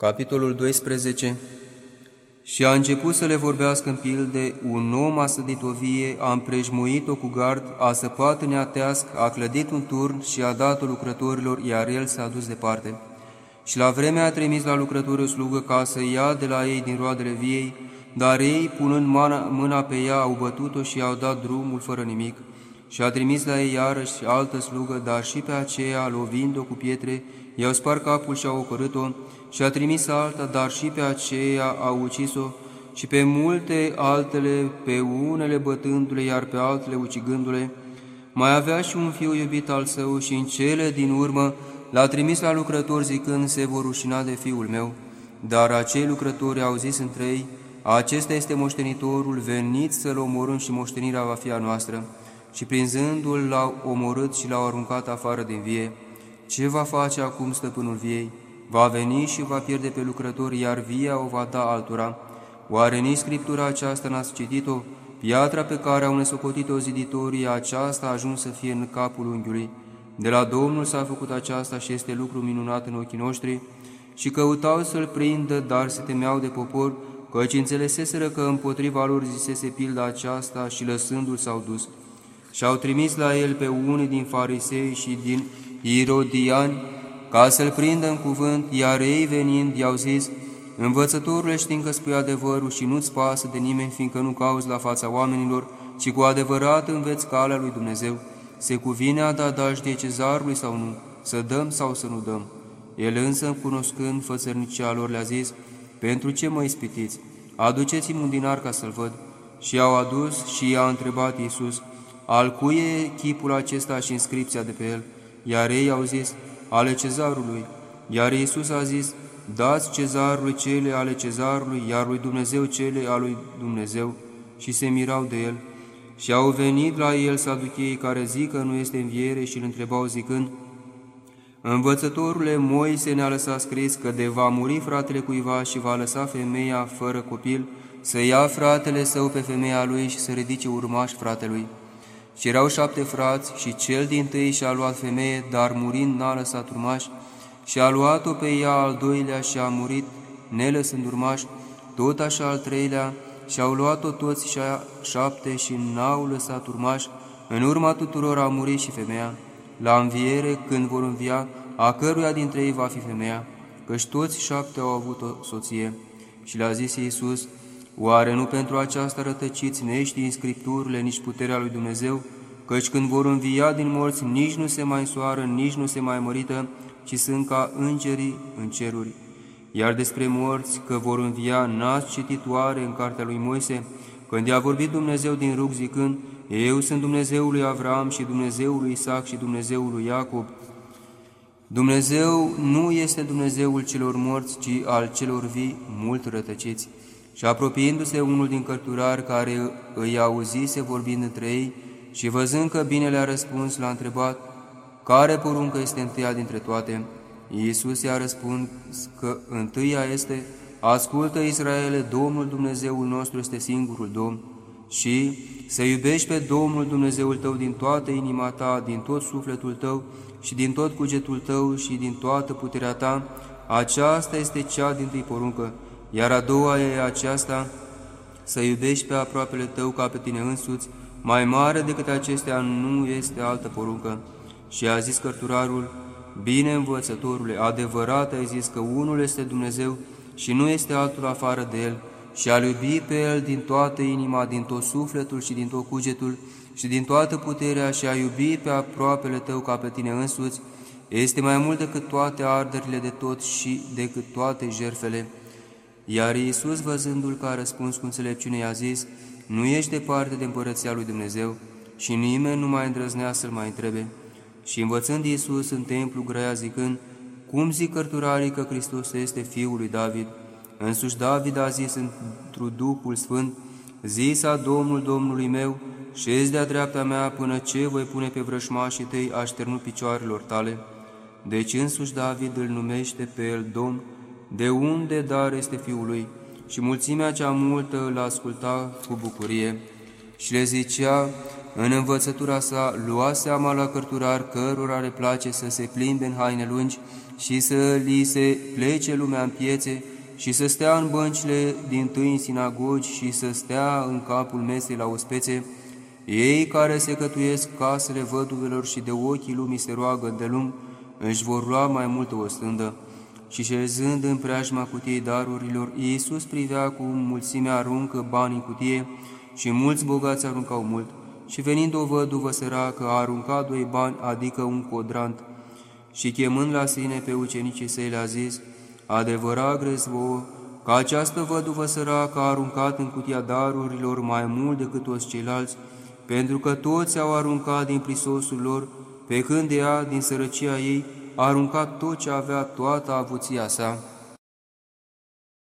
Capitolul 12 Și a început să le vorbească în pilde, un om a sădit o vie, a împrejmuit-o cu gard, a săpat în ateasc, a clădit un turn și a dat-o lucrătorilor, iar el s-a dus departe. Și la vremea a trimis la lucrători o slugă ca să ia de la ei din roadele viei, dar ei, punând mâna, mâna pe ea, au bătut-o și au dat drumul fără nimic. Și a trimis la ei iarăși altă slugă, dar și pe aceea, lovind-o cu pietre, i-au spart capul și au ocărât-o, și a trimis alta, dar și pe aceea au ucis-o, și pe multe altele, pe unele bătându-le, iar pe altele ucigându-le. Mai avea și un fiu iubit al său și în cele din urmă l-a trimis la lucrători zicând, se vor rușina de fiul meu. Dar acei lucrători au zis între ei, acesta este moștenitorul, venit să-l omorâm și moștenirea va fi a noastră. Și prinzându-l l-au omorât și l-au aruncat afară din vie. Ce va face acum stăpânul viei? Va veni și va pierde pe lucrători, iar via o va da altura. Oare nici Scriptura aceasta n-ați citit-o? Piatra pe care au nesocotit-o ziditorii, aceasta a ajuns să fie în capul unghiului. De la Domnul s-a făcut aceasta și este lucru minunat în ochii noștri, și căutau să-l prindă, dar se temeau de popor, căci înțeleseseră că împotriva lor zisese pilda aceasta și lăsându-l s-au dus. Și au trimis la el pe unii din farisei și din irodiani, ca să-l prindă în cuvânt, iar ei venind i-au zis, Învățătorule știm că spui adevărul și nu-ți pasă de nimeni, fiindcă nu cauți la fața oamenilor, ci cu adevărat înveți calea lui Dumnezeu. Se cuvine a da dajdie cezarului sau nu, să dăm sau să nu dăm. El însă, cunoscând fățărnicia lor, le-a zis, Pentru ce mă ispitiți? Aduceți-mi un dinar ca să-l văd. Și i-au adus și i-a întrebat Iisus, Al cui e chipul acesta și inscripția de pe el? Iar ei au zis, ale cezarului. Iar Iisus a zis, dați cezarului cele ale cezarului, iar lui Dumnezeu cele ale lui Dumnezeu. Și se mirau de el. Și au venit la el saducheii care zic că nu este înviere și îl întrebau zicând, Învățătorule, Moise ne-a lăsat scris că de va muri fratele cuiva și va lăsa femeia fără copil, să ia fratele său pe femeia lui și să ridice urmaș fratelui. Și erau șapte frați și cel din tâi și-a luat femeie, dar murind n-a lăsat urmaș, și a luat-o pe ea al doilea și a murit, nelăsând urmaș, tot așa al treilea, și-au luat-o toți și șapte și n-au lăsat urmaș, în urma tuturor a murit și femeia. La înviere, când vor învia, a căruia dintre ei va fi femeia, căci toți șapte au avut o soție. Și le-a zis Iisus, Oare nu pentru aceasta rătăciți nești în Scripturile, nici puterea lui Dumnezeu? Căci când vor învia din morți, nici nu se mai soară, nici nu se mai mărită, ci sunt ca îngerii în ceruri. Iar despre morți, că vor învia, n-ați citit oare în cartea lui Moise, când i-a vorbit Dumnezeu din rug zicând, Eu sunt Dumnezeul lui Avram și Dumnezeul lui Isaac și Dumnezeul lui Iacob. Dumnezeu nu este Dumnezeul celor morți, ci al celor vii, mult rătăciți. Și apropiindu-se unul din cărturari care îi auzise vorbind între ei și văzând că bine le-a răspuns, l-a întrebat, Care poruncă este întâia dintre toate? Iisus i-a răspuns că întâia este, Ascultă Israele, Domnul Dumnezeul nostru este singurul Domn și să iubești pe Domnul Dumnezeul tău din toată inima ta, din tot sufletul tău și din tot cugetul tău și din toată puterea ta, aceasta este cea din tâi poruncă. Iar a doua e aceasta, să iubești pe aproapele tău ca pe tine însuți, mai mare decât acestea nu este altă poruncă. Și a zis cărturarul, Bine, învățătorule, adevărat ai zis că unul este Dumnezeu și nu este altul afară de El, și a iubi pe El din toată inima, din tot sufletul și din tot cugetul și din toată puterea și a iubi pe aproapele tău ca pe tine însuți, este mai mult decât toate arderile de tot și decât toate jerfele. Iar Iisus, văzându-l că a răspuns cu înțelepciune, i-a zis, Nu ești departe de împărăția lui Dumnezeu și nimeni nu mai îndrăznea să-l mai întrebe. Și învățând Iisus în templu grăia zicând, Cum zic cărturarii că Hristos este Fiul lui David? Însuși David a zis într Duhul Sfânt, Zisa Domnul Domnului meu, șezi de-a dreapta mea până ce voi pune pe vrășmașii tăi așternut picioarelor tale. Deci însuși David îl numește pe el Domn, de unde dar este fiul lui, și mulțimea cea multă îl asculta cu bucurie. Și le zicea, în învățătura sa, lua seama la cărturar cărora le place să se plimbe în haine lungi, și să li se plece lumea în piețe și să stea în băncile din tâi în sinagogi și să stea în capul mesei la ospețe, ei care se cătuiesc casele văduvelor și de ochii lumii se roagă de lung, își vor lua mai multă o stândă. Și șezând în preajma cutiei darurilor, Iisus privea cu mulțimea aruncă bani în cutie și mulți bogați aruncau mult. Și venind o văduvă săracă, a aruncat doi bani, adică un codrant. Și chemând la sine pe ucenicii săi le-a zis, Adevărat grez vouă, că această văduvă săracă a aruncat în cutia darurilor mai mult decât toți ceilalți, pentru că toți au aruncat din prisosul lor, pe când ea, din sărăcia ei, a aruncat tot ce avea toată avuția sa.